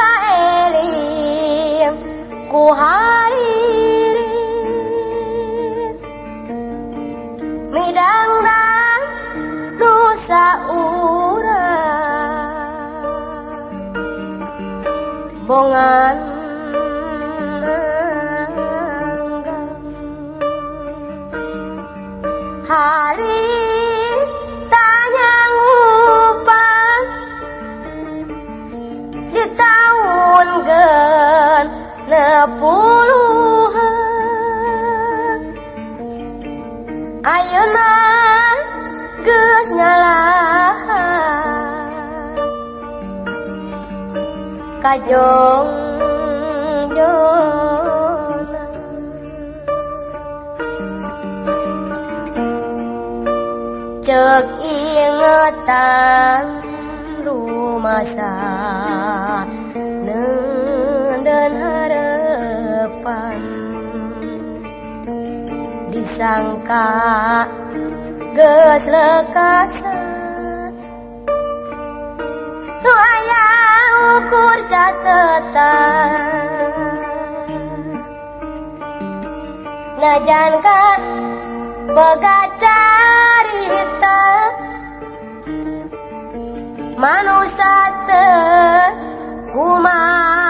israeli của hariri mi đang đang đu sa ura bongan hanggang hari nepuluhan ayeuna geus ngalahan kajong jona. Cek ingetan rumah dan disangka geus lekasan nu aya ukur catetan. Najan ka boga carita manusia teu kumawasa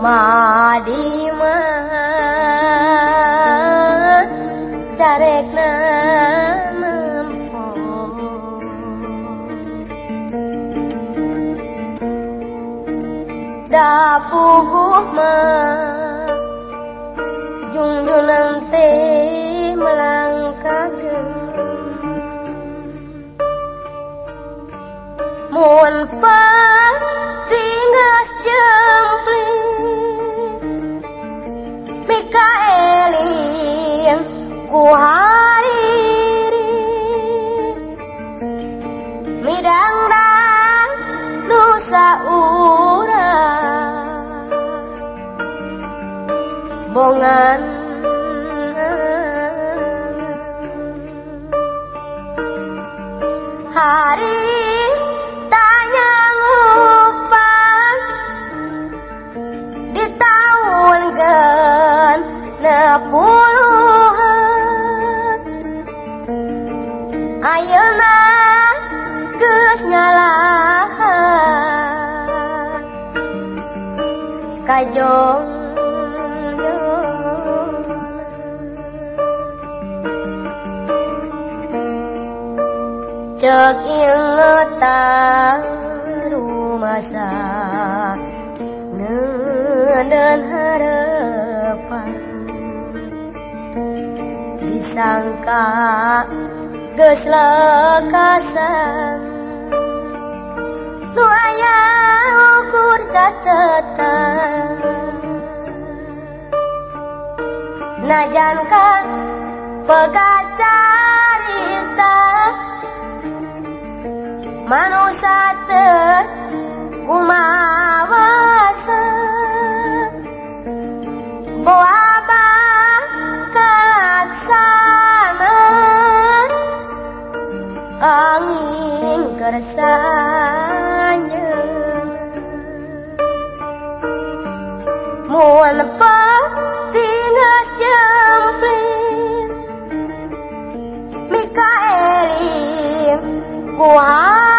Madimah caretna nempo da puguh mah jungdunang teh melangkah mun pa kuhariri. Midangdang nusa urang Bongan. Hari Ayeuna geus nyalahan. Kajong Cek ingetan rumah sak dan harapan. Disangka Disangka geus lekasan nu aya ukur catetan najan ka pegacarita manusia teu kumawasa boaba bersanya mual patingas jampling Mikaelim kuat.